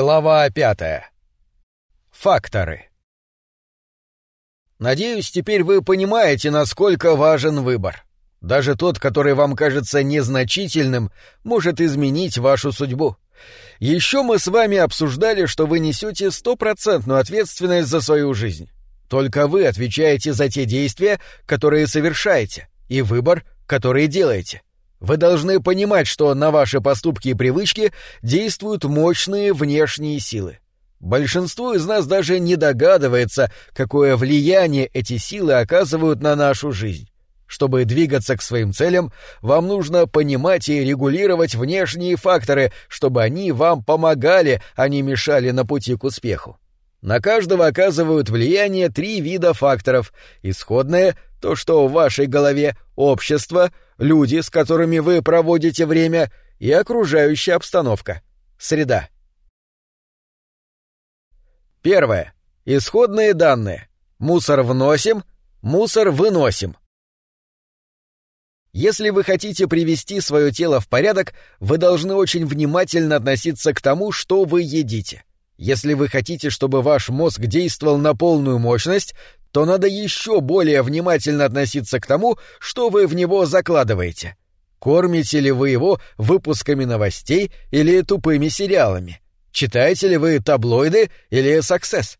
Глава пятая. Факторы. Надеюсь, теперь вы понимаете, насколько важен выбор. Даже тот, который вам кажется незначительным, может изменить вашу судьбу. Еще мы с вами обсуждали, что вы несете стопроцентную ответственность за свою жизнь. Только вы отвечаете за те действия, которые совершаете, и выбор, который делаете. Вы должны понимать, что на ваши поступки и привычки действуют мощные внешние силы. Большинство из нас даже не догадывается, какое влияние эти силы оказывают на нашу жизнь. Чтобы двигаться к своим целям, вам нужно понимать и регулировать внешние факторы, чтобы они вам помогали, а не мешали на пути к успеху. На каждого оказывают влияние три вида факторов. Исходное — то, что в вашей голове, общество, люди, с которыми вы проводите время, и окружающая обстановка, среда. Первое. Исходные данные. Мусор вносим, мусор выносим. Если вы хотите привести свое тело в порядок, вы должны очень внимательно относиться к тому, что вы едите. Если вы хотите, чтобы ваш мозг действовал на полную мощность, то надо еще более внимательно относиться к тому, что вы в него закладываете. Кормите ли вы его выпусками новостей или тупыми сериалами? Читаете ли вы таблоиды или саксесс?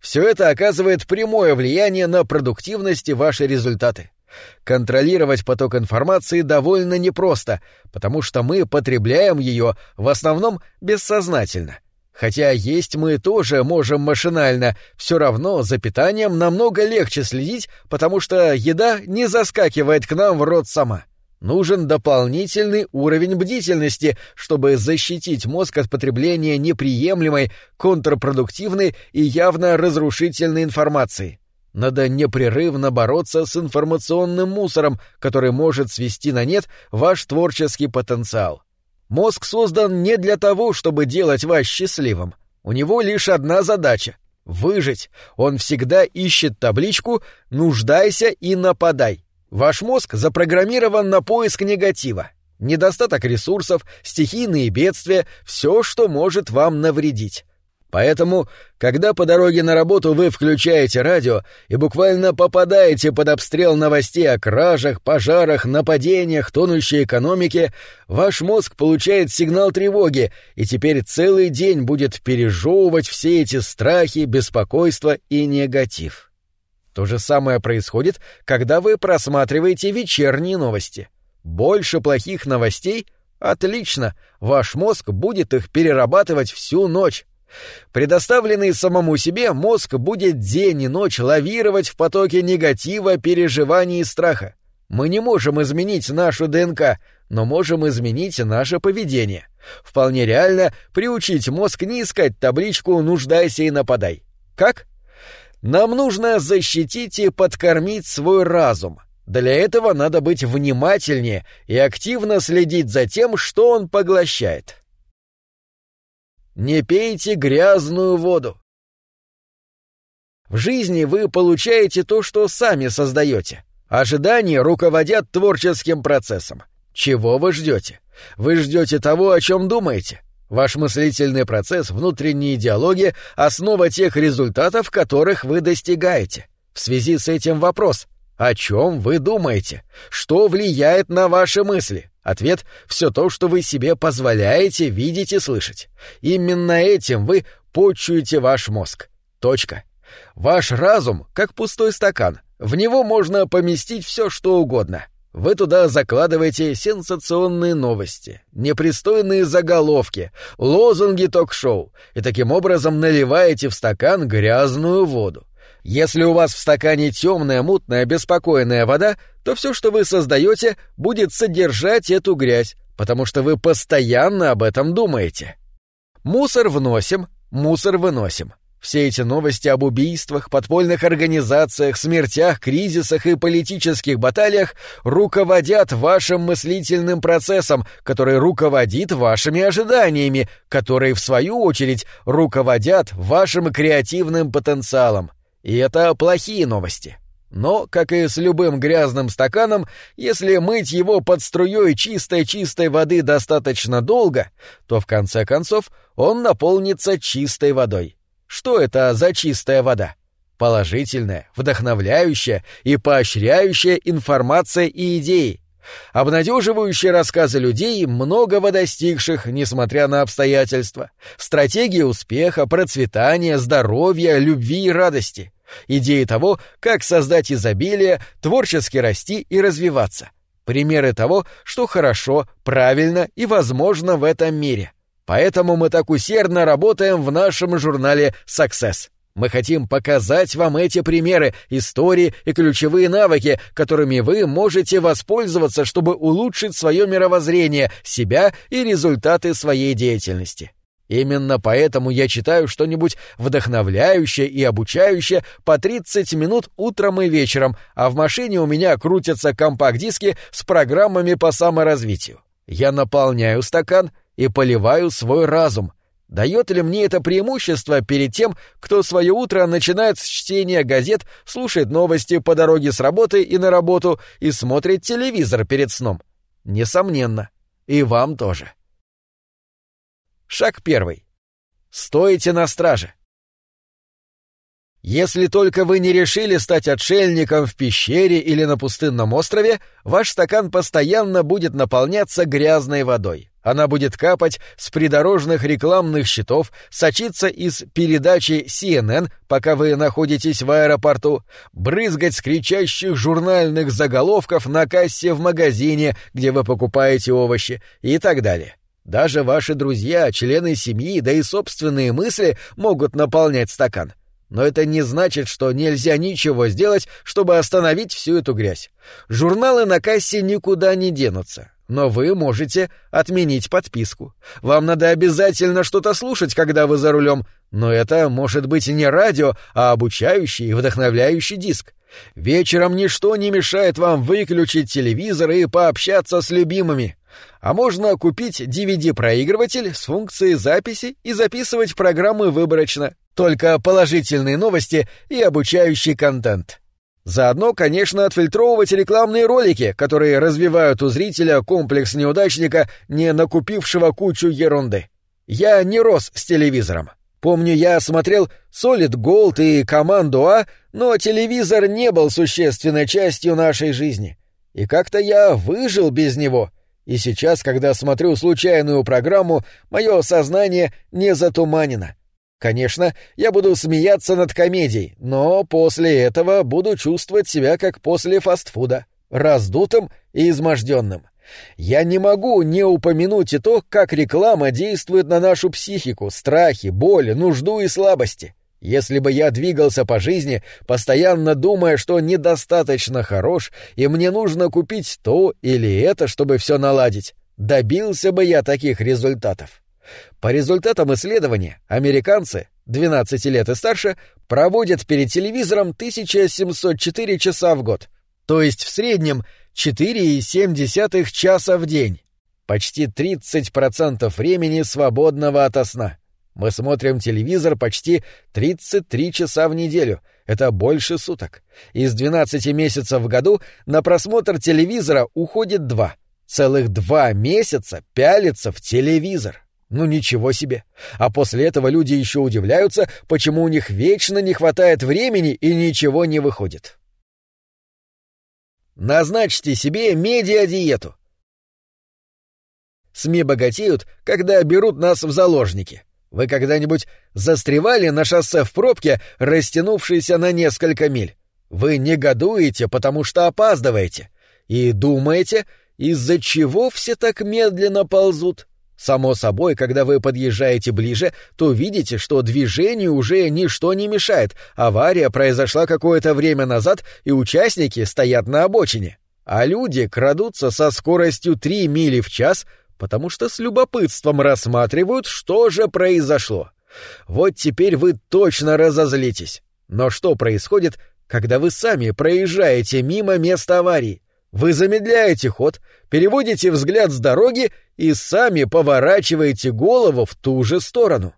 Все это оказывает прямое влияние на продуктивность и ваши результаты. Контролировать поток информации довольно непросто, потому что мы потребляем ее в основном бессознательно — Хотя есть мы тоже можем машинально, все равно за питанием намного легче следить, потому что еда не заскакивает к нам в рот сама. Нужен дополнительный уровень бдительности, чтобы защитить мозг от потребления неприемлемой, контрпродуктивной и явно разрушительной информации. Надо непрерывно бороться с информационным мусором, который может свести на нет ваш творческий потенциал. Мозг создан не для того, чтобы делать вас счастливым. У него лишь одна задача — выжить. Он всегда ищет табличку «Нуждайся и нападай». Ваш мозг запрограммирован на поиск негатива. Недостаток ресурсов, стихийные бедствия — все, что может вам навредить. Поэтому, когда по дороге на работу вы включаете радио и буквально попадаете под обстрел новостей о кражах, пожарах, нападениях, тонущей экономике, ваш мозг получает сигнал тревоги и теперь целый день будет пережевывать все эти страхи, беспокойство и негатив. То же самое происходит, когда вы просматриваете вечерние новости. Больше плохих новостей — отлично, ваш мозг будет их перерабатывать всю ночь. Предоставленный самому себе, мозг будет день и ночь лавировать в потоке негатива, переживаний и страха. Мы не можем изменить нашу ДНК, но можем изменить наше поведение. Вполне реально приучить мозг не искать табличку «нуждайся и нападай». Как? Нам нужно защитить и подкормить свой разум. Для этого надо быть внимательнее и активно следить за тем, что он поглощает. Не пейте грязную воду. В жизни вы получаете то, что сами создаете. Ожидания руководят творческим процессом. Чего вы ждете? Вы ждете того, о чем думаете. Ваш мыслительный процесс, внутренние диалоги — основа тех результатов, которых вы достигаете. В связи с этим вопрос — о чем вы думаете? Что влияет на ваши мысли? Ответ — все то, что вы себе позволяете видеть и слышать. Именно этим вы почуете ваш мозг. Точка. Ваш разум — как пустой стакан. В него можно поместить все, что угодно. Вы туда закладываете сенсационные новости, непристойные заголовки, лозунги ток-шоу и таким образом наливаете в стакан грязную воду. Если у вас в стакане темная, мутная, беспокойная вода, то все, что вы создаете, будет содержать эту грязь, потому что вы постоянно об этом думаете. Мусор вносим, мусор выносим. Все эти новости об убийствах, подпольных организациях, смертях, кризисах и политических баталиях руководят вашим мыслительным процессом, который руководит вашими ожиданиями, которые, в свою очередь, руководят вашим креативным потенциалом. И это плохие новости. Но, как и с любым грязным стаканом, если мыть его под струей чистой-чистой воды достаточно долго, то в конце концов он наполнится чистой водой. Что это за чистая вода? Положительная, вдохновляющая и поощряющая информация и идеи. Обнадеживающие рассказы людей, многого достигших, несмотря на обстоятельства. Стратегии успеха, процветания, здоровья, любви и радости. Идеи того, как создать изобилие, творчески расти и развиваться. Примеры того, что хорошо, правильно и возможно в этом мире. Поэтому мы так усердно работаем в нашем журнале «Success». Мы хотим показать вам эти примеры, истории и ключевые навыки, которыми вы можете воспользоваться, чтобы улучшить свое мировоззрение, себя и результаты своей деятельности. Именно поэтому я читаю что-нибудь вдохновляющее и обучающее по 30 минут утром и вечером, а в машине у меня крутятся компакт-диски с программами по саморазвитию. Я наполняю стакан и поливаю свой разум. Дает ли мне это преимущество перед тем, кто свое утро начинает с чтения газет, слушает новости по дороге с работы и на работу и смотрит телевизор перед сном? Несомненно. И вам тоже. Шаг первый. Стойте на страже. Если только вы не решили стать отшельником в пещере или на пустынном острове, ваш стакан постоянно будет наполняться грязной водой. Она будет капать с придорожных рекламных щитов, сочиться из передачи CNN, пока вы находитесь в аэропорту, брызгать с кричащих журнальных заголовков на кассе в магазине, где вы покупаете овощи, и так далее. Даже ваши друзья, члены семьи, да и собственные мысли могут наполнять стакан. Но это не значит, что нельзя ничего сделать, чтобы остановить всю эту грязь. Журналы на кассе никуда не денутся. Но вы можете отменить подписку. Вам надо обязательно что-то слушать, когда вы за рулем, но это может быть не радио, а обучающий и вдохновляющий диск. Вечером ничто не мешает вам выключить телевизор и пообщаться с любимыми. А можно купить DVD-проигрыватель с функцией записи и записывать программы выборочно. Только положительные новости и обучающий контент. Заодно, конечно, отфильтровывать рекламные ролики, которые развивают у зрителя комплекс неудачника, не накупившего кучу ерунды. Я не рос с телевизором. Помню, я смотрел Solid Gold и Команду А, но телевизор не был существенной частью нашей жизни. И как-то я выжил без него — и сейчас, когда смотрю случайную программу, мое сознание не затуманено. Конечно, я буду смеяться над комедией, но после этого буду чувствовать себя как после фастфуда, раздутым и изможденным. Я не могу не упомянуть и то, как реклама действует на нашу психику, страхи, боли, нужду и слабости. Если бы я двигался по жизни, постоянно думая, что недостаточно хорош, и мне нужно купить то или это, чтобы все наладить, добился бы я таких результатов. По результатам исследования, американцы, 12 лет и старше, проводят перед телевизором 1704 часа в год, то есть в среднем 4,7 часа в день. Почти 30% времени свободного ото сна. Мы смотрим телевизор почти 33 часа в неделю. Это больше суток. Из 12 месяцев в году на просмотр телевизора уходит два. Целых два месяца пялится в телевизор. Ну ничего себе. А после этого люди еще удивляются, почему у них вечно не хватает времени и ничего не выходит. Назначьте себе медиадиету. СМИ богатеют, когда берут нас в заложники. Вы когда-нибудь застревали на шоссе в пробке, растянувшейся на несколько миль? Вы негодуете, потому что опаздываете. И думаете, из-за чего все так медленно ползут? Само собой, когда вы подъезжаете ближе, то видите, что движению уже ничто не мешает. Авария произошла какое-то время назад, и участники стоят на обочине. А люди крадутся со скоростью 3 мили в час потому что с любопытством рассматривают, что же произошло. Вот теперь вы точно разозлитесь. Но что происходит, когда вы сами проезжаете мимо места аварии? Вы замедляете ход, переводите взгляд с дороги и сами поворачиваете голову в ту же сторону.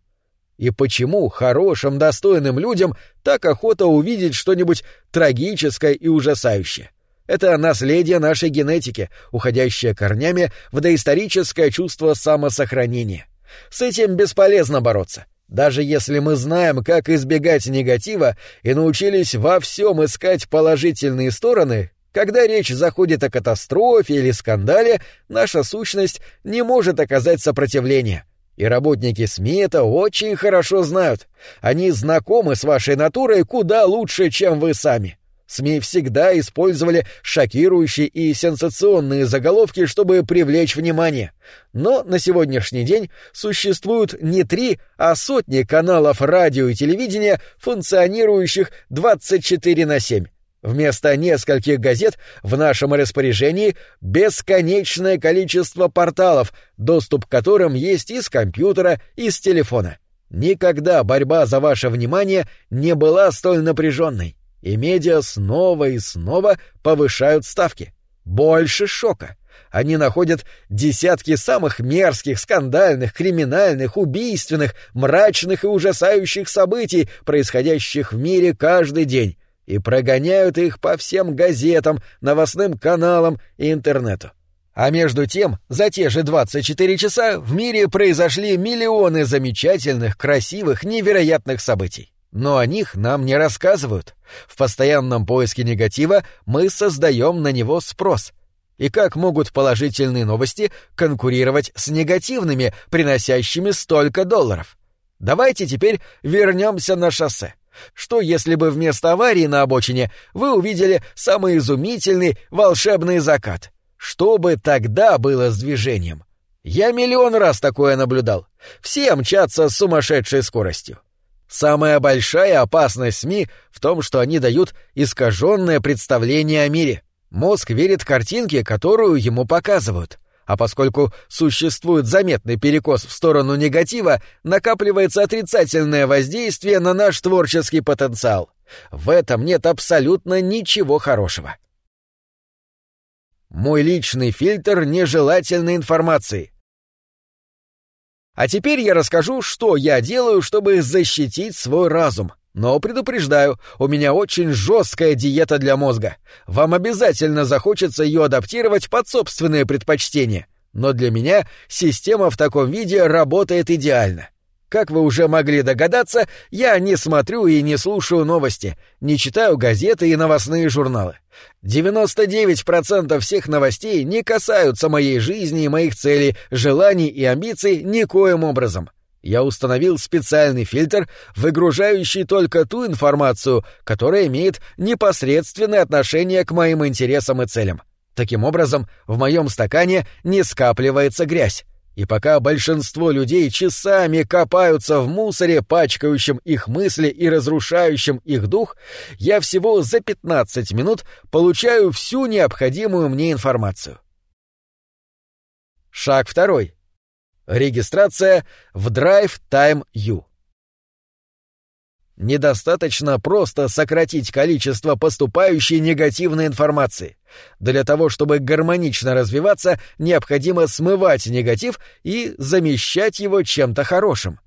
И почему хорошим, достойным людям так охота увидеть что-нибудь трагическое и ужасающее? Это наследие нашей генетики, уходящее корнями в доисторическое чувство самосохранения. С этим бесполезно бороться. Даже если мы знаем, как избегать негатива и научились во всем искать положительные стороны, когда речь заходит о катастрофе или скандале, наша сущность не может оказать сопротивление. И работники СМИ это очень хорошо знают. Они знакомы с вашей натурой куда лучше, чем вы сами. СМИ всегда использовали шокирующие и сенсационные заголовки, чтобы привлечь внимание. Но на сегодняшний день существуют не три, а сотни каналов радио и телевидения, функционирующих 24 на 7. Вместо нескольких газет в нашем распоряжении бесконечное количество порталов, доступ к которым есть из компьютера, и с телефона. Никогда борьба за ваше внимание не была столь напряженной и медиа снова и снова повышают ставки. Больше шока. Они находят десятки самых мерзких, скандальных, криминальных, убийственных, мрачных и ужасающих событий, происходящих в мире каждый день, и прогоняют их по всем газетам, новостным каналам и интернету. А между тем, за те же 24 часа в мире произошли миллионы замечательных, красивых, невероятных событий. Но о них нам не рассказывают. В постоянном поиске негатива мы создаем на него спрос. И как могут положительные новости конкурировать с негативными, приносящими столько долларов? Давайте теперь вернемся на шоссе. Что если бы вместо аварии на обочине вы увидели самый изумительный волшебный закат? Что бы тогда было с движением? Я миллион раз такое наблюдал. Все мчатся с сумасшедшей скоростью. Самая большая опасность СМИ в том, что они дают искаженное представление о мире. Мозг верит картинке, которую ему показывают. А поскольку существует заметный перекос в сторону негатива, накапливается отрицательное воздействие на наш творческий потенциал. В этом нет абсолютно ничего хорошего. Мой личный фильтр нежелательной информации — а теперь я расскажу, что я делаю, чтобы защитить свой разум. Но предупреждаю, у меня очень жесткая диета для мозга. Вам обязательно захочется ее адаптировать под собственные предпочтения. Но для меня система в таком виде работает идеально. Как вы уже могли догадаться, я не смотрю и не слушаю новости, не читаю газеты и новостные журналы. 99% всех новостей не касаются моей жизни и моих целей, желаний и амбиций никоим образом. Я установил специальный фильтр, выгружающий только ту информацию, которая имеет непосредственное отношение к моим интересам и целям. Таким образом, в моем стакане не скапливается грязь. И пока большинство людей часами копаются в мусоре, пачкающем их мысли и разрушающем их дух, я всего за 15 минут получаю всю необходимую мне информацию. Шаг второй. Регистрация в Drive Time U. Недостаточно просто сократить количество поступающей негативной информации. Для того, чтобы гармонично развиваться, необходимо смывать негатив и замещать его чем-то хорошим.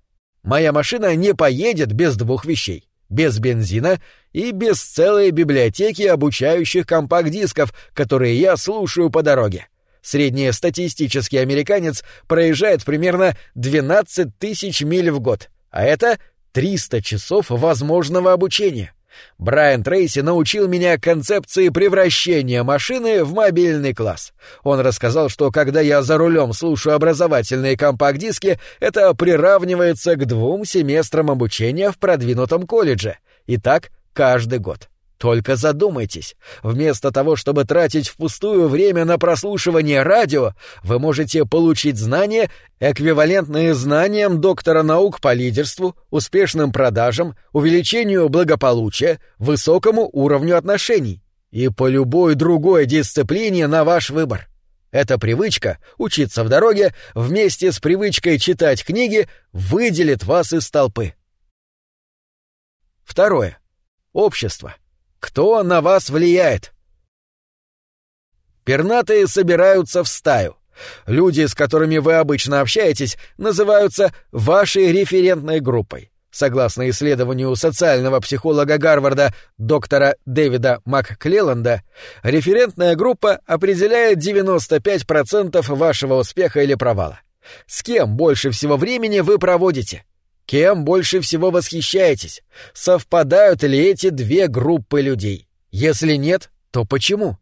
Моя машина не поедет без двух вещей. Без бензина и без целой библиотеки обучающих компакт-дисков, которые я слушаю по дороге. Среднестатистический американец проезжает примерно 12 тысяч миль в год, а это 300 часов возможного обучения. Брайан Трейси научил меня концепции превращения машины в мобильный класс. Он рассказал, что когда я за рулем слушаю образовательные компакт-диски, это приравнивается к двум семестрам обучения в продвинутом колледже. И так каждый год. Только задумайтесь. Вместо того, чтобы тратить впустую время на прослушивание радио, вы можете получить знания, эквивалентные знаниям доктора наук по лидерству, успешным продажам, увеличению благополучия, высокому уровню отношений и по любой другой дисциплине на ваш выбор. Эта привычка — учиться в дороге вместе с привычкой читать книги выделит вас из толпы. Второе. Общество. Кто на вас влияет? Пернатые собираются в стаю. Люди, с которыми вы обычно общаетесь, называются вашей референтной группой. Согласно исследованию социального психолога Гарварда доктора Дэвида МакКлелланда, референтная группа определяет 95% вашего успеха или провала. С кем больше всего времени вы проводите? Кем больше всего восхищаетесь? Совпадают ли эти две группы людей? Если нет, то почему?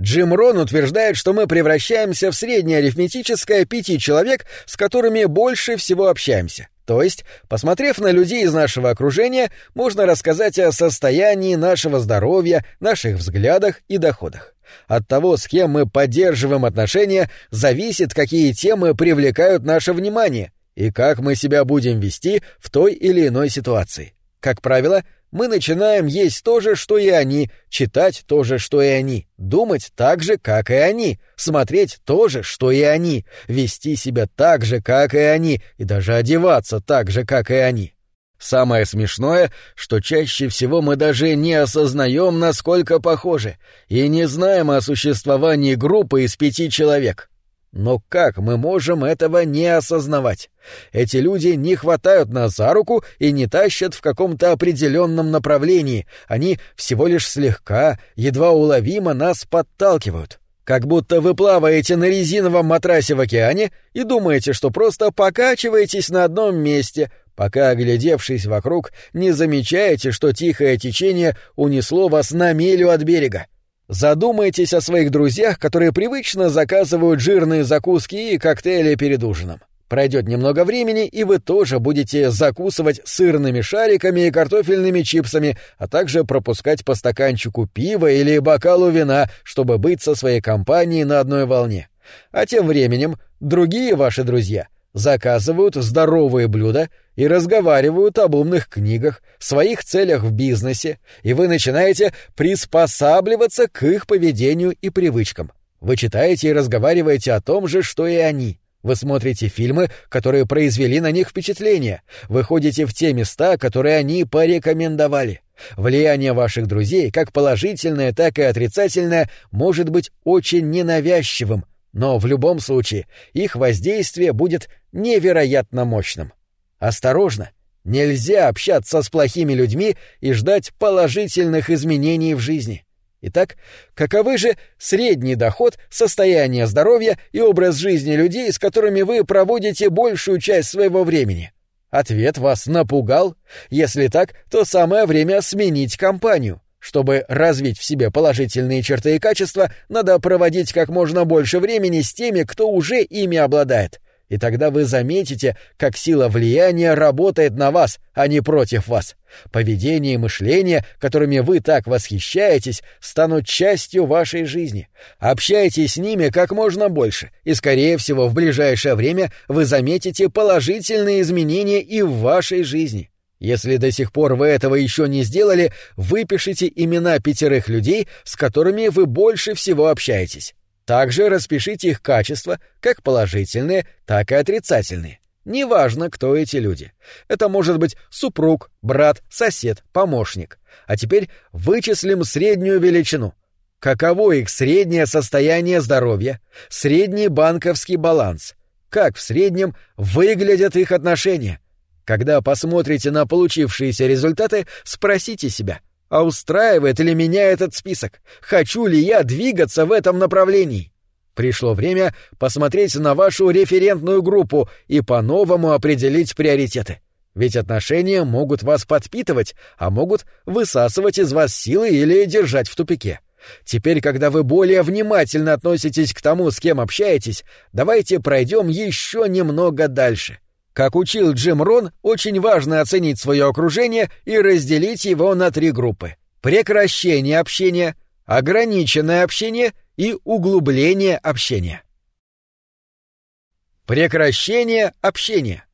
Джим Рон утверждает, что мы превращаемся в среднее арифметическое пяти человек, с которыми больше всего общаемся. То есть, посмотрев на людей из нашего окружения, можно рассказать о состоянии нашего здоровья, наших взглядах и доходах. От того, с кем мы поддерживаем отношения, зависит, какие темы привлекают наше внимание и как мы себя будем вести в той или иной ситуации. Как правило, мы начинаем есть то же, что и они, читать то же, что и они, думать так же, как и они, смотреть то же, что и они, вести себя так же, как и они, и даже одеваться так же, как и они. Самое смешное, что чаще всего мы даже не осознаем, насколько похожи, и не знаем о существовании группы из пяти человек. Но как мы можем этого не осознавать? Эти люди не хватают нас за руку и не тащат в каком-то определенном направлении. Они всего лишь слегка, едва уловимо нас подталкивают. Как будто вы плаваете на резиновом матрасе в океане и думаете, что просто покачиваетесь на одном месте, пока, оглядевшись вокруг, не замечаете, что тихое течение унесло вас на милю от берега. Задумайтесь о своих друзьях, которые привычно заказывают жирные закуски и коктейли перед ужином. Пройдет немного времени, и вы тоже будете закусывать сырными шариками и картофельными чипсами, а также пропускать по стаканчику пива или бокалу вина, чтобы быть со своей компанией на одной волне. А тем временем другие ваши друзья заказывают здоровые блюда и разговаривают об умных книгах, своих целях в бизнесе, и вы начинаете приспосабливаться к их поведению и привычкам. Вы читаете и разговариваете о том же, что и они. Вы смотрите фильмы, которые произвели на них впечатление. Вы ходите в те места, которые они порекомендовали. Влияние ваших друзей, как положительное, так и отрицательное, может быть очень ненавязчивым, но в любом случае их воздействие будет невероятно мощным. Осторожно! Нельзя общаться с плохими людьми и ждать положительных изменений в жизни. Итак, каковы же средний доход, состояние здоровья и образ жизни людей, с которыми вы проводите большую часть своего времени? Ответ вас напугал? Если так, то самое время сменить компанию. Чтобы развить в себе положительные черты и качества, надо проводить как можно больше времени с теми, кто уже ими обладает и тогда вы заметите, как сила влияния работает на вас, а не против вас. Поведение и мышление, которыми вы так восхищаетесь, станут частью вашей жизни. Общайтесь с ними как можно больше, и, скорее всего, в ближайшее время вы заметите положительные изменения и в вашей жизни. Если до сих пор вы этого еще не сделали, выпишите имена пятерых людей, с которыми вы больше всего общаетесь. Также распишите их качества, как положительные, так и отрицательные. Неважно, кто эти люди. Это может быть супруг, брат, сосед, помощник. А теперь вычислим среднюю величину. Каково их среднее состояние здоровья, средний банковский баланс, как в среднем выглядят их отношения. Когда посмотрите на получившиеся результаты, спросите себя, а устраивает ли меня этот список? Хочу ли я двигаться в этом направлении? Пришло время посмотреть на вашу референтную группу и по-новому определить приоритеты. Ведь отношения могут вас подпитывать, а могут высасывать из вас силы или держать в тупике. Теперь, когда вы более внимательно относитесь к тому, с кем общаетесь, давайте пройдем еще немного дальше. Как учил Джим Рон, очень важно оценить свое окружение и разделить его на три группы. Прекращение общения, ограниченное общение и углубление общения. Прекращение общения.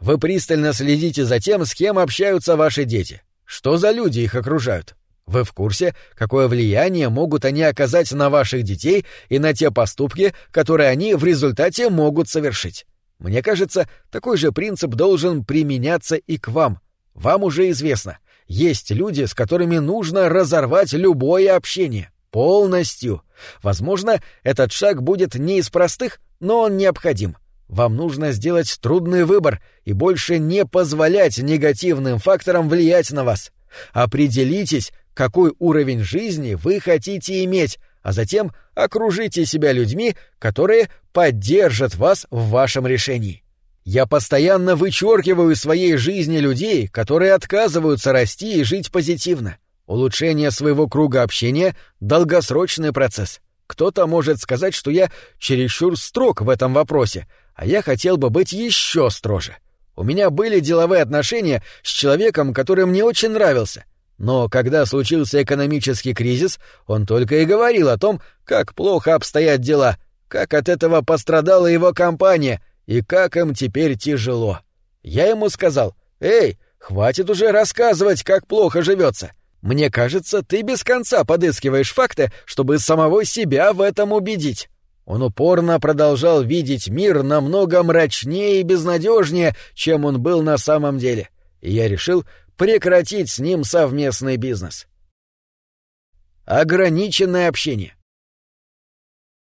Вы пристально следите за тем, с кем общаются ваши дети. Что за люди их окружают? Вы в курсе, какое влияние могут они оказать на ваших детей и на те поступки, которые они в результате могут совершить? Мне кажется, такой же принцип должен применяться и к вам. Вам уже известно, есть люди, с которыми нужно разорвать любое общение. Полностью. Возможно, этот шаг будет не из простых, но он необходим. Вам нужно сделать трудный выбор и больше не позволять негативным факторам влиять на вас. Определитесь, какой уровень жизни вы хотите иметь, а затем окружите себя людьми, которые поддержат вас в вашем решении. Я постоянно вычеркиваю из своей жизни людей, которые отказываются расти и жить позитивно. Улучшение своего круга общения — долгосрочный процесс. Кто-то может сказать, что я чересчур строг в этом вопросе, а я хотел бы быть еще строже. У меня были деловые отношения с человеком, который мне очень нравился. Но когда случился экономический кризис, он только и говорил о том, как плохо обстоят дела, как от этого пострадала его компания и как им теперь тяжело. Я ему сказал, «Эй, хватит уже рассказывать, как плохо живется. Мне кажется, ты без конца подыскиваешь факты, чтобы самого себя в этом убедить». Он упорно продолжал видеть мир намного мрачнее и безнадежнее, чем он был на самом деле. И я решил прекратить с ним совместный бизнес. Ограниченное общение.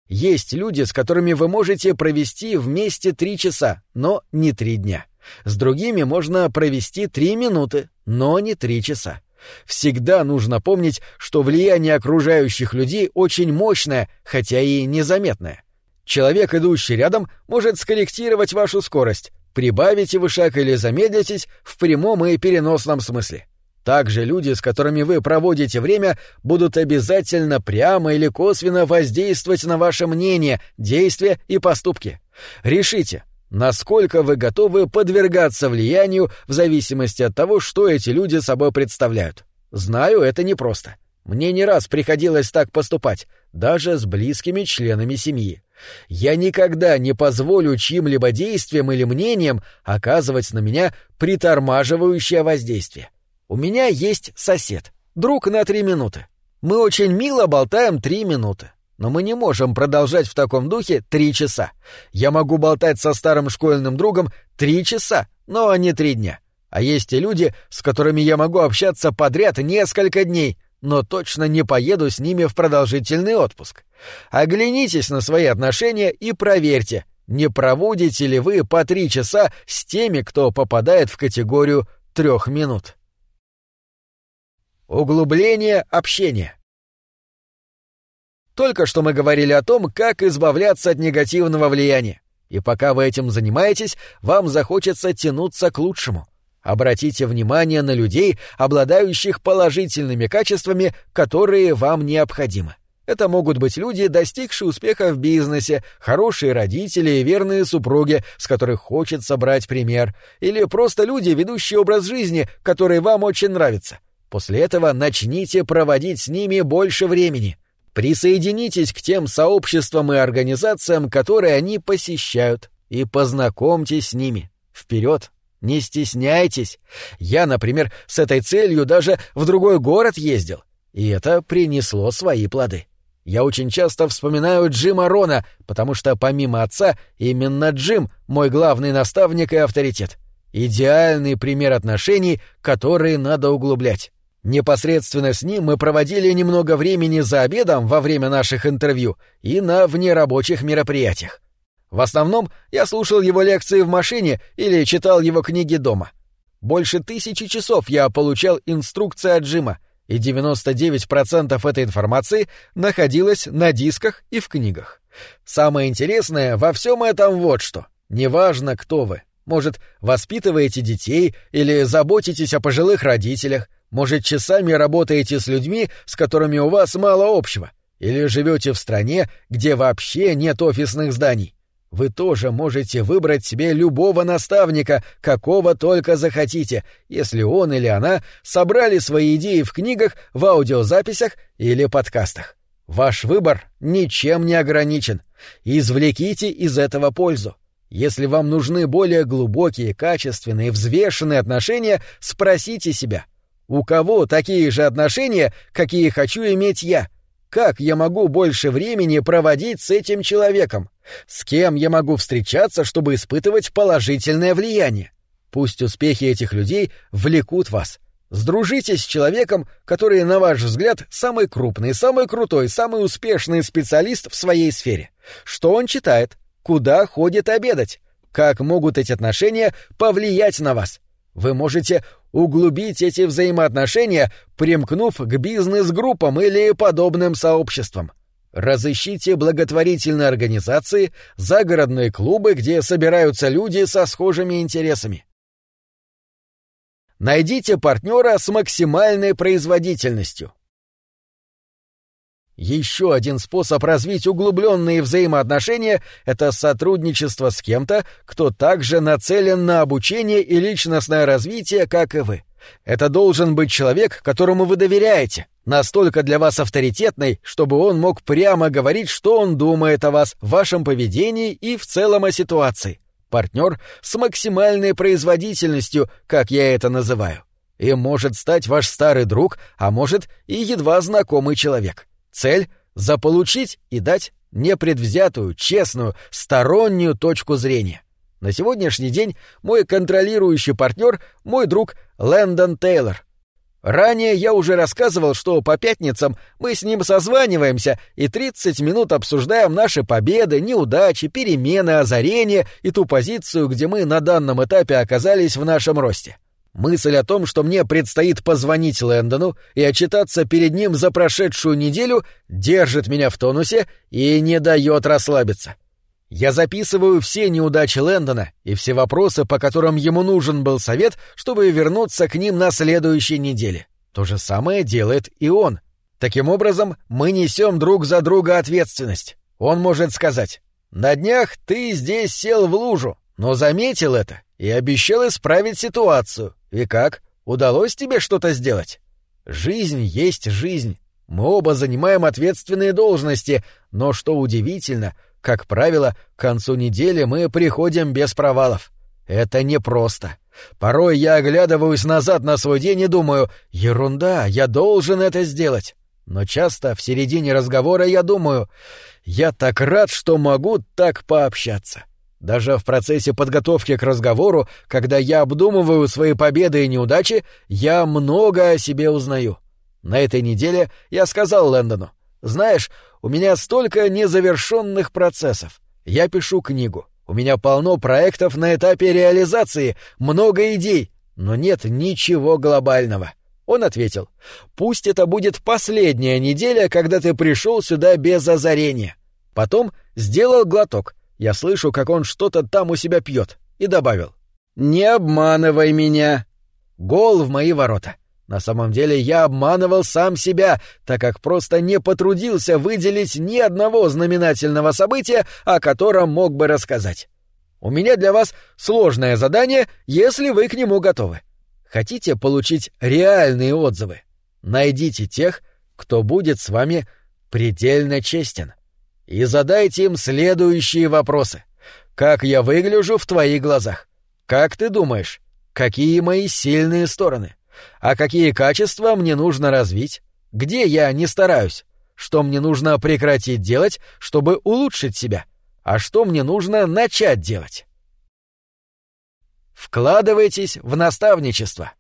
Есть люди, с которыми вы можете провести вместе три часа, но не три дня. С другими можно провести три минуты, но не три часа. Всегда нужно помнить, что влияние окружающих людей очень мощное, хотя и незаметное. Человек, идущий рядом, может скорректировать вашу скорость, прибавите вы шаг или замедлитесь в прямом и переносном смысле. Также люди, с которыми вы проводите время, будут обязательно прямо или косвенно воздействовать на ваше мнение, действия и поступки. Решите, насколько вы готовы подвергаться влиянию в зависимости от того, что эти люди собой представляют. Знаю, это непросто. Мне не раз приходилось так поступать, даже с близкими членами семьи. Я никогда не позволю чьим-либо действиям или мнениям оказывать на меня притормаживающее воздействие. У меня есть сосед, друг на три минуты. Мы очень мило болтаем три минуты. Но мы не можем продолжать в таком духе три часа. Я могу болтать со старым школьным другом три часа, но не три дня. А есть и люди, с которыми я могу общаться подряд несколько дней, но точно не поеду с ними в продолжительный отпуск. Оглянитесь на свои отношения и проверьте, не проводите ли вы по три часа с теми, кто попадает в категорию трех минут. Углубление общения. Только что мы говорили о том, как избавляться от негативного влияния. И пока вы этим занимаетесь, вам захочется тянуться к лучшему. Обратите внимание на людей, обладающих положительными качествами, которые вам необходимы. Это могут быть люди, достигшие успеха в бизнесе, хорошие родители и верные супруги, с которых хочется брать пример, или просто люди, ведущие образ жизни, который вам очень нравится — После этого начните проводить с ними больше времени. Присоединитесь к тем сообществам и организациям, которые они посещают, и познакомьтесь с ними. Вперед! Не стесняйтесь. Я, например, с этой целью даже в другой город ездил, и это принесло свои плоды. Я очень часто вспоминаю Джима Рона, потому что помимо отца именно Джим — мой главный наставник и авторитет. Идеальный пример отношений, которые надо углублять. Непосредственно с ним мы проводили немного времени за обедом во время наших интервью и на внерабочих мероприятиях. В основном я слушал его лекции в машине или читал его книги дома. Больше тысячи часов я получал инструкции от Джима, и 99% этой информации находилось на дисках и в книгах. Самое интересное во всем этом вот что. Неважно, кто вы. Может, воспитываете детей или заботитесь о пожилых родителях, может, часами работаете с людьми, с которыми у вас мало общего, или живете в стране, где вообще нет офисных зданий. Вы тоже можете выбрать себе любого наставника, какого только захотите, если он или она собрали свои идеи в книгах, в аудиозаписях или подкастах. Ваш выбор ничем не ограничен. Извлеките из этого пользу. Если вам нужны более глубокие, качественные, взвешенные отношения, спросите себя, у кого такие же отношения, какие хочу иметь я? Как я могу больше времени проводить с этим человеком? С кем я могу встречаться, чтобы испытывать положительное влияние? Пусть успехи этих людей влекут вас. Сдружитесь с человеком, который, на ваш взгляд, самый крупный, самый крутой, самый успешный специалист в своей сфере. Что он читает? Куда ходит обедать? Как могут эти отношения повлиять на вас? Вы можете углубить эти взаимоотношения, примкнув к бизнес-группам или подобным сообществам. Разыщите благотворительные организации, загородные клубы, где собираются люди со схожими интересами. Найдите партнера с максимальной производительностью. Еще один способ развить углубленные взаимоотношения — это сотрудничество с кем-то, кто также нацелен на обучение и личностное развитие, как и вы. Это должен быть человек, которому вы доверяете, настолько для вас авторитетный, чтобы он мог прямо говорить, что он думает о вас, вашем поведении и в целом о ситуации партнер с максимальной производительностью, как я это называю. И может стать ваш старый друг, а может и едва знакомый человек. Цель — заполучить и дать непредвзятую, честную, стороннюю точку зрения. На сегодняшний день мой контролирующий партнер — мой друг Лэндон Тейлор — Ранее я уже рассказывал, что по пятницам мы с ним созваниваемся и 30 минут обсуждаем наши победы, неудачи, перемены, озарения и ту позицию, где мы на данном этапе оказались в нашем росте. Мысль о том, что мне предстоит позвонить Лэндону и отчитаться перед ним за прошедшую неделю, держит меня в тонусе и не дает расслабиться. Я записываю все неудачи Лэндона и все вопросы, по которым ему нужен был совет, чтобы вернуться к ним на следующей неделе. То же самое делает и он. Таким образом, мы несем друг за друга ответственность. Он может сказать, «На днях ты здесь сел в лужу, но заметил это и обещал исправить ситуацию. И как? Удалось тебе что-то сделать?» Жизнь есть жизнь. Мы оба занимаем ответственные должности, но, что удивительно — как правило, к концу недели мы приходим без провалов. Это непросто. Порой я оглядываюсь назад на свой день и думаю, ерунда, я должен это сделать. Но часто в середине разговора я думаю, я так рад, что могу так пообщаться. Даже в процессе подготовки к разговору, когда я обдумываю свои победы и неудачи, я много о себе узнаю. На этой неделе я сказал Лэндону, «Знаешь, у меня столько незавершенных процессов. Я пишу книгу. У меня полно проектов на этапе реализации, много идей, но нет ничего глобального. Он ответил, «Пусть это будет последняя неделя, когда ты пришел сюда без озарения». Потом сделал глоток. Я слышу, как он что-то там у себя пьет. И добавил, «Не обманывай меня». Гол в мои ворота. На самом деле я обманывал сам себя, так как просто не потрудился выделить ни одного знаменательного события, о котором мог бы рассказать. У меня для вас сложное задание, если вы к нему готовы. Хотите получить реальные отзывы? Найдите тех, кто будет с вами предельно честен. И задайте им следующие вопросы. Как я выгляжу в твоих глазах? Как ты думаешь? Какие мои сильные стороны? А какие качества мне нужно развить? Где я не стараюсь? Что мне нужно прекратить делать, чтобы улучшить себя? А что мне нужно начать делать? Вкладывайтесь в наставничество.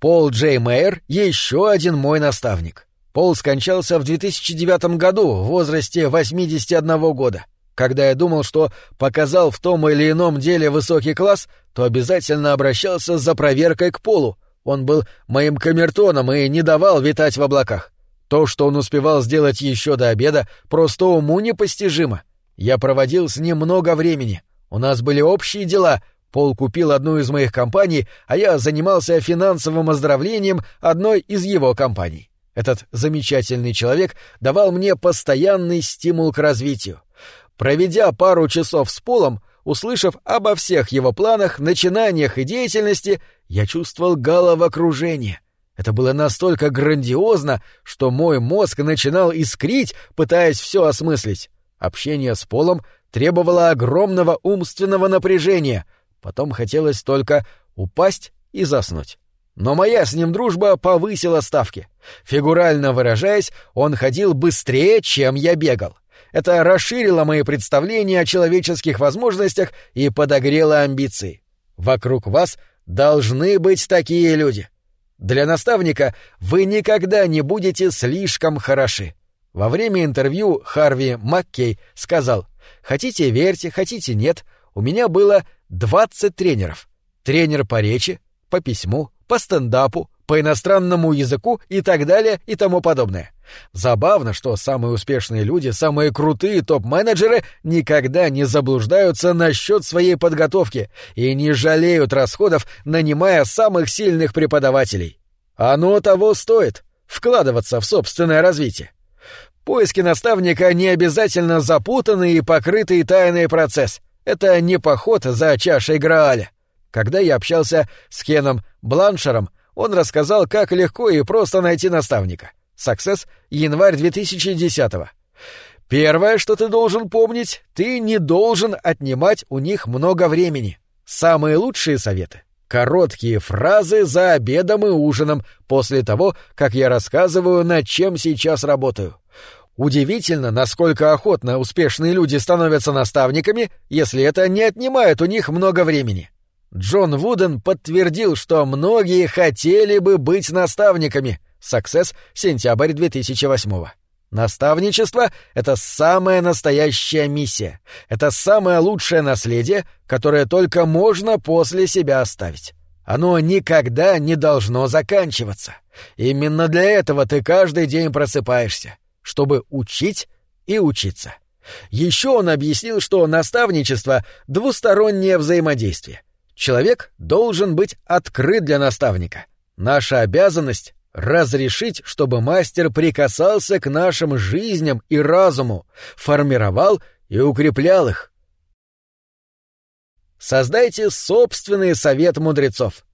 Пол Джей Мэйр — еще один мой наставник. Пол скончался в 2009 году в возрасте 81 года. Когда я думал, что показал в том или ином деле высокий класс, то обязательно обращался за проверкой к полу. Он был моим камертоном и не давал витать в облаках. То, что он успевал сделать еще до обеда, просто уму непостижимо. Я проводил с ним много времени. У нас были общие дела. Пол купил одну из моих компаний, а я занимался финансовым оздоровлением одной из его компаний. Этот замечательный человек давал мне постоянный стимул к развитию. Проведя пару часов с Полом, услышав обо всех его планах, начинаниях и деятельности, я чувствовал головокружение. Это было настолько грандиозно, что мой мозг начинал искрить, пытаясь все осмыслить. Общение с Полом требовало огромного умственного напряжения, потом хотелось только упасть и заснуть. Но моя с ним дружба повысила ставки. Фигурально выражаясь, он ходил быстрее, чем я бегал. Это расширило мои представления о человеческих возможностях и подогрело амбиции. Вокруг вас Должны быть такие люди. Для наставника вы никогда не будете слишком хороши. Во время интервью Харви Маккей сказал «Хотите верьте, хотите нет, у меня было 20 тренеров. Тренер по речи, по письму, по стендапу, по иностранному языку и так далее и тому подобное. Забавно, что самые успешные люди, самые крутые топ-менеджеры никогда не заблуждаются насчет своей подготовки и не жалеют расходов, нанимая самых сильных преподавателей. Оно того стоит — вкладываться в собственное развитие. Поиски наставника не обязательно запутанный и покрытый тайный процесс. Это не поход за чашей Грааля. Когда я общался с Кеном Бланшером, он рассказал, как легко и просто найти наставника. Саксесс, январь 2010-го. Первое, что ты должен помнить, ты не должен отнимать у них много времени. Самые лучшие советы — короткие фразы за обедом и ужином после того, как я рассказываю, над чем сейчас работаю. Удивительно, насколько охотно успешные люди становятся наставниками, если это не отнимает у них много времени. Джон Вуден подтвердил, что многие хотели бы быть наставниками. Саксесс, сентябрь 2008 -го. Наставничество — это самая настоящая миссия. Это самое лучшее наследие, которое только можно после себя оставить. Оно никогда не должно заканчиваться. Именно для этого ты каждый день просыпаешься, чтобы учить и учиться. Еще он объяснил, что наставничество — двустороннее взаимодействие — Человек должен быть открыт для наставника. Наша обязанность — разрешить, чтобы мастер прикасался к нашим жизням и разуму, формировал и укреплял их. Создайте собственный совет мудрецов.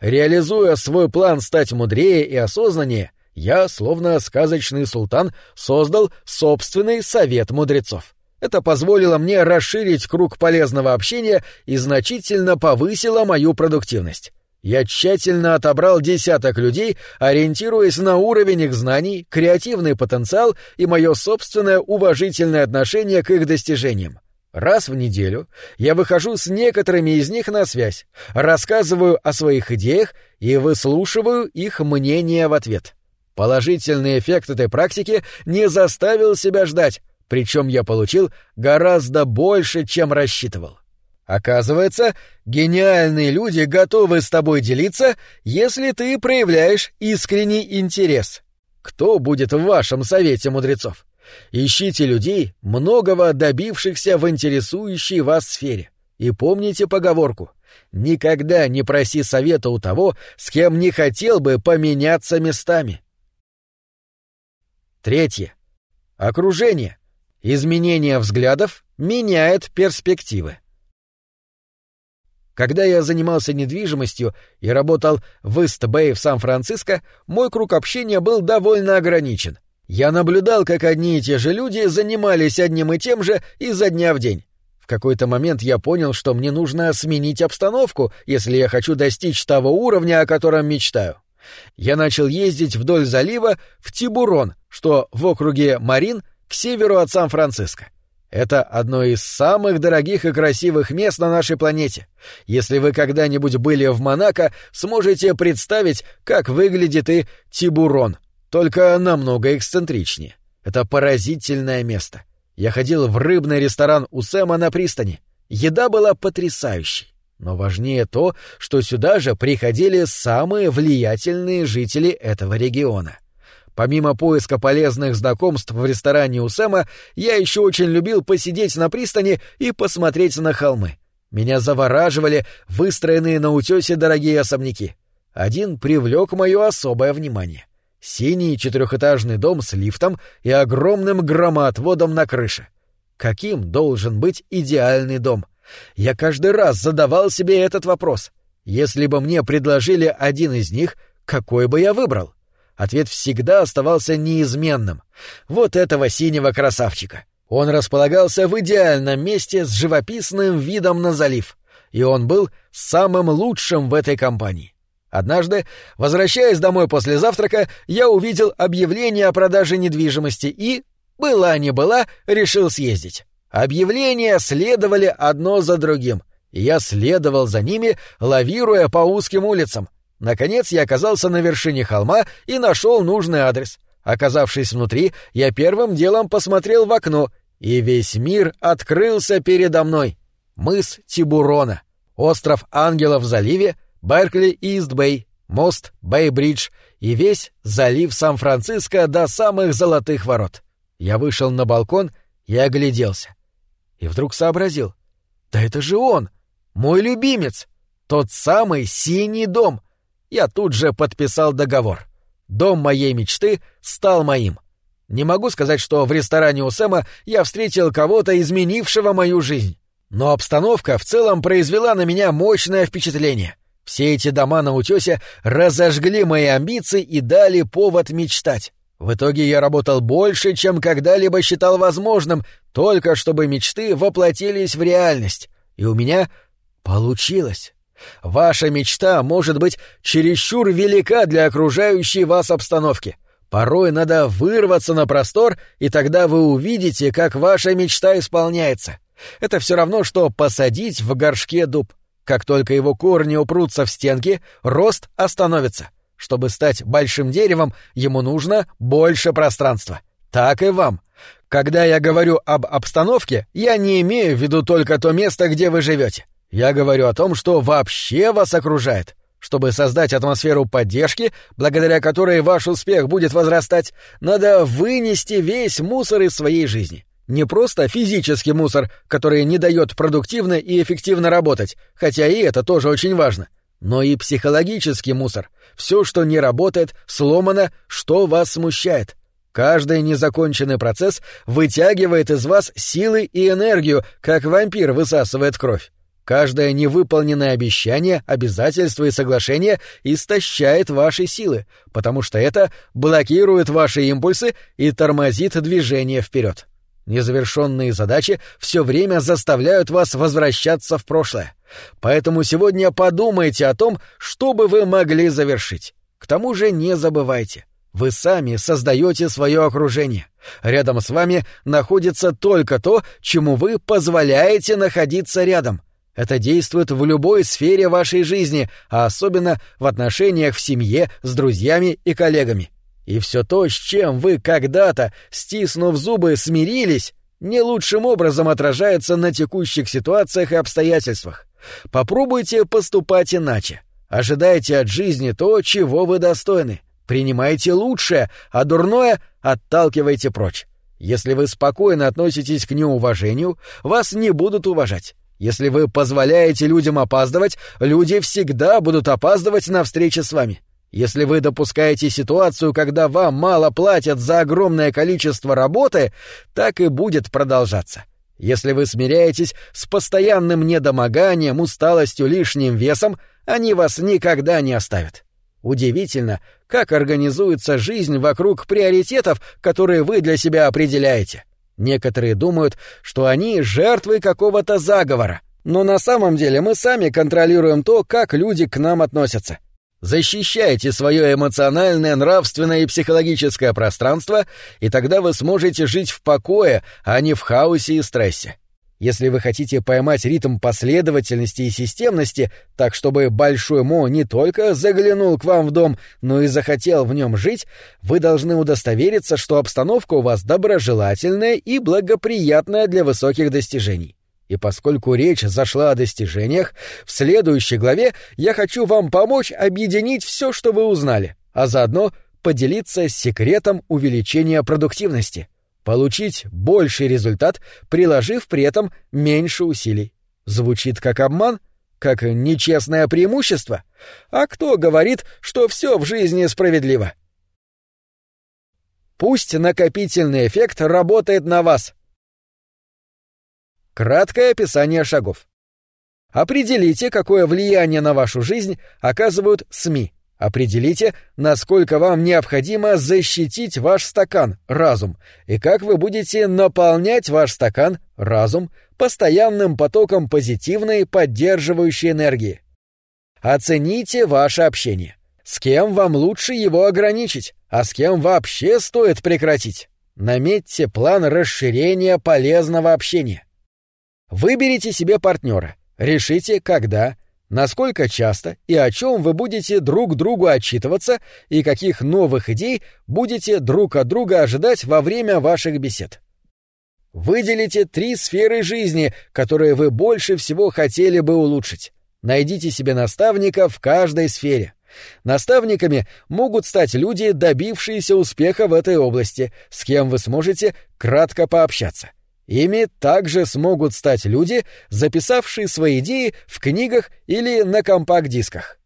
Реализуя свой план стать мудрее и осознаннее, я, словно сказочный султан, создал собственный совет мудрецов. Это позволило мне расширить круг полезного общения и значительно повысило мою продуктивность. Я тщательно отобрал десяток людей, ориентируясь на уровень их знаний, креативный потенциал и мое собственное уважительное отношение к их достижениям. Раз в неделю я выхожу с некоторыми из них на связь, рассказываю о своих идеях и выслушиваю их мнение в ответ. Положительный эффект этой практики не заставил себя ждать. Причем я получил гораздо больше, чем рассчитывал. Оказывается, гениальные люди готовы с тобой делиться, если ты проявляешь искренний интерес. Кто будет в вашем совете мудрецов? Ищите людей, многого добившихся в интересующей вас сфере. И помните поговорку «Никогда не проси совета у того, с кем не хотел бы поменяться местами». Третье. Окружение. Изменение взглядов меняет перспективы. Когда я занимался недвижимостью и работал в Ист-Бэй в Сан-Франциско, мой круг общения был довольно ограничен. Я наблюдал, как одни и те же люди занимались одним и тем же изо дня в день. В какой-то момент я понял, что мне нужно сменить обстановку, если я хочу достичь того уровня, о котором мечтаю. Я начал ездить вдоль залива в Тибурон, что в округе Марин к северу от Сан-Франциско. Это одно из самых дорогих и красивых мест на нашей планете. Если вы когда-нибудь были в Монако, сможете представить, как выглядит и Тибурон, только намного эксцентричнее. Это поразительное место. Я ходил в рыбный ресторан у Сэма на пристани. Еда была потрясающей. Но важнее то, что сюда же приходили самые влиятельные жители этого региона. Помимо поиска полезных знакомств в ресторане у Сэма, я еще очень любил посидеть на пристани и посмотреть на холмы. Меня завораживали выстроенные на утесе дорогие особняки. Один привлек мое особое внимание. Синий четырехэтажный дом с лифтом и огромным громоотводом на крыше. Каким должен быть идеальный дом? Я каждый раз задавал себе этот вопрос. Если бы мне предложили один из них, какой бы я выбрал? Ответ всегда оставался неизменным. Вот этого синего красавчика. Он располагался в идеальном месте с живописным видом на залив, и он был самым лучшим в этой компании. Однажды, возвращаясь домой после завтрака, я увидел объявление о продаже недвижимости и, была не была, решил съездить. Объявления следовали одно за другим, и я следовал за ними, лавируя по узким улицам. Наконец я оказался на вершине холма и нашел нужный адрес. Оказавшись внутри, я первым делом посмотрел в окно, и весь мир открылся передо мной. Мыс Тибурона, остров Ангелов в заливе, Беркли Ист-Бэй, мост Бэй-Бридж и весь залив Сан-Франциско до самых золотых ворот. Я вышел на балкон и огляделся. И вдруг сообразил. Да это же он! Мой любимец! Тот самый синий дом! Я тут же подписал договор. Дом моей мечты стал моим. Не могу сказать, что в ресторане у Сэма я встретил кого-то, изменившего мою жизнь. Но обстановка в целом произвела на меня мощное впечатление. Все эти дома на утёсе разожгли мои амбиции и дали повод мечтать. В итоге я работал больше, чем когда-либо считал возможным, только чтобы мечты воплотились в реальность. И у меня получилось. Ваша мечта может быть чересчур велика для окружающей вас обстановки. Порой надо вырваться на простор, и тогда вы увидите, как ваша мечта исполняется. Это все равно, что посадить в горшке дуб. Как только его корни упрутся в стенки, рост остановится. Чтобы стать большим деревом, ему нужно больше пространства. Так и вам. Когда я говорю об обстановке, я не имею в виду только то место, где вы живете. Я говорю о том, что вообще вас окружает. Чтобы создать атмосферу поддержки, благодаря которой ваш успех будет возрастать, надо вынести весь мусор из своей жизни. Не просто физический мусор, который не дает продуктивно и эффективно работать, хотя и это тоже очень важно, но и психологический мусор. Все, что не работает, сломано, что вас смущает. Каждый незаконченный процесс вытягивает из вас силы и энергию, как вампир высасывает кровь. Каждое невыполненное обещание, обязательство и соглашение истощает ваши силы, потому что это блокирует ваши импульсы и тормозит движение вперед. Незавершенные задачи все время заставляют вас возвращаться в прошлое. Поэтому сегодня подумайте о том, что бы вы могли завершить. К тому же не забывайте. Вы сами создаете свое окружение. Рядом с вами находится только то, чему вы позволяете находиться рядом — это действует в любой сфере вашей жизни, а особенно в отношениях в семье, с друзьями и коллегами. И все то, с чем вы когда-то, стиснув зубы, смирились, не лучшим образом отражается на текущих ситуациях и обстоятельствах. Попробуйте поступать иначе. Ожидайте от жизни то, чего вы достойны. Принимайте лучшее, а дурное отталкивайте прочь. Если вы спокойно относитесь к неуважению, вас не будут уважать. Если вы позволяете людям опаздывать, люди всегда будут опаздывать на встречи с вами. Если вы допускаете ситуацию, когда вам мало платят за огромное количество работы, так и будет продолжаться. Если вы смиряетесь с постоянным недомоганием, усталостью, лишним весом, они вас никогда не оставят. Удивительно, как организуется жизнь вокруг приоритетов, которые вы для себя определяете. Некоторые думают, что они жертвы какого-то заговора, но на самом деле мы сами контролируем то, как люди к нам относятся. Защищайте свое эмоциональное, нравственное и психологическое пространство, и тогда вы сможете жить в покое, а не в хаосе и стрессе. Если вы хотите поймать ритм последовательности и системности, так чтобы Большой Мо не только заглянул к вам в дом, но и захотел в нем жить, вы должны удостовериться, что обстановка у вас доброжелательная и благоприятная для высоких достижений. И поскольку речь зашла о достижениях, в следующей главе я хочу вам помочь объединить все, что вы узнали, а заодно поделиться секретом увеличения продуктивности. Получить больший результат, приложив при этом меньше усилий. Звучит как обман? Как нечестное преимущество? А кто говорит, что все в жизни справедливо? Пусть накопительный эффект работает на вас. Краткое описание шагов. Определите, какое влияние на вашу жизнь оказывают СМИ. Определите, насколько вам необходимо защитить ваш стакан, разум, и как вы будете наполнять ваш стакан, разум, постоянным потоком позитивной, поддерживающей энергии. Оцените ваше общение. С кем вам лучше его ограничить, а с кем вообще стоит прекратить? Наметьте план расширения полезного общения. Выберите себе партнера — Решите, когда, насколько часто и о чем вы будете друг другу отчитываться и каких новых идей будете друг от друга ожидать во время ваших бесед. Выделите три сферы жизни, которые вы больше всего хотели бы улучшить. Найдите себе наставника в каждой сфере. Наставниками могут стать люди, добившиеся успеха в этой области, с кем вы сможете кратко пообщаться. Ими также смогут стать люди, записавшие свои идеи в книгах или на компакт-дисках.